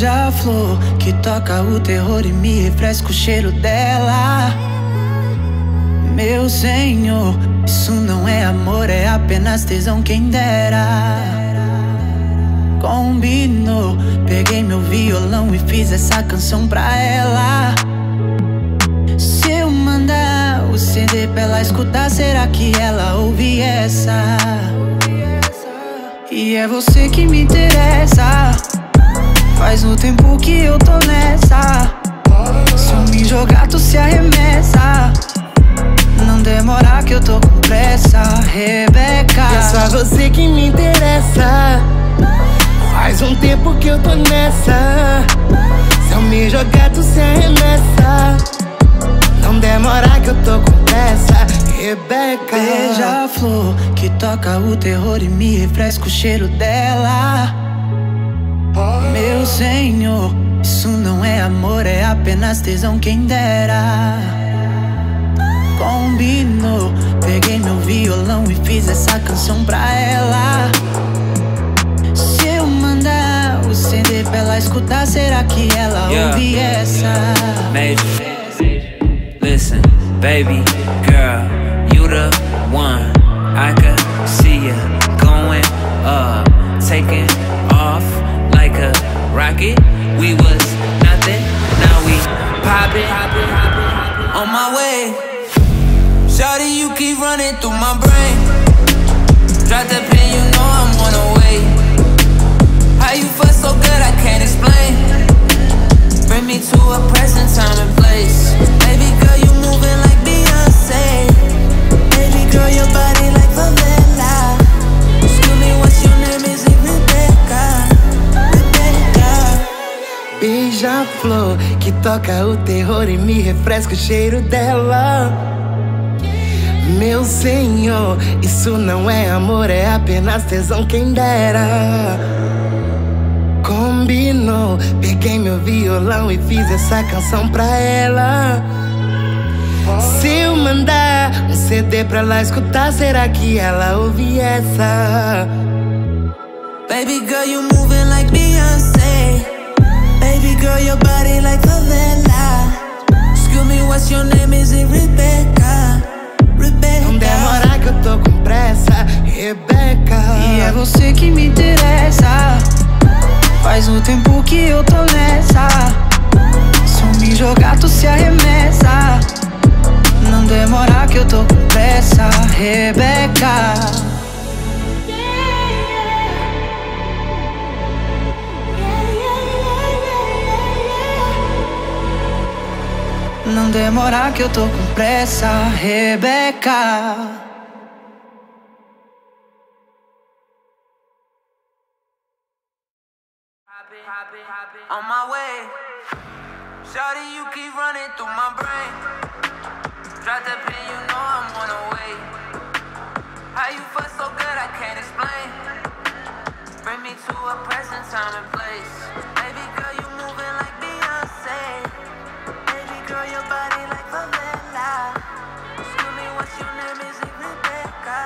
Beija-flor que toca o terror e me refresca o cheiro dela. Meu senhor, isso não é amor, é apenas tesão, quem dera. Combinou, peguei meu violão e fiz essa canção pra ela. Se eu mandar o CD pra ela escutar, será que ela ouve essa? E é você que me interessa. Faz um tempo que eu tô nessa. Se eu me jogar, tu se arremessa. Não demora que eu tô com pressa, Rebeca. É só você que me interessa. Faz um tempo que eu tô nessa. Se eu me jogar, tu se arremessa. Não demora que eu tô com pressa, Rebeca. Beija-flor que toca o terror e me refresca o cheiro dela. Meu senhor, isso não é amor, é apenas tesão, quem dera. Combinou, peguei meu violão e fiz essa canção pra ela. Se eu mandar o CD pra ela escutar, será que ela Yeah. ouve essa? Major. Listen, baby girl, you the one. I could see you going up, taking rocket. We was nothing, now we popping. On my way, Shawty, you keep running through my brain. Drop the pin, you know I'm Beija-flor que toca o terror e me refresca o cheiro dela. Meu senhor, isso não é amor, é apenas tesão, quem dera. Combinou, peguei meu violão e fiz essa canção pra ela. Se eu mandar um CD pra ela escutar, será que ela ouve essa? Baby girl, you moving like Beyonce. Girl, your body like favela. Excuse me, what's your name? Is it Rebecca? Rebecca. Não demora que eu tô com pressa, Rebeca. E é você que me interessa. Faz um tempo que eu tô nessa. Se eu me jogar, tu se arremessa. Não demora que eu tô com pressa, Rebeca. Não demora que eu tô com pressa, Rebeca. On my way. Shawty, you keep running through my brain. Drop the pin, you know I'm on the. How you fuck so good, I can't explain. Bring me to a present time and place. What's your name? Is it Rebecca?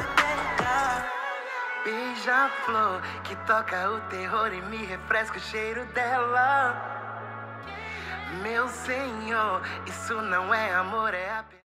Rebecca. Beija-flor que toca o terror e me refresca o cheiro dela. Meu senhor, isso não é amor, é apenas.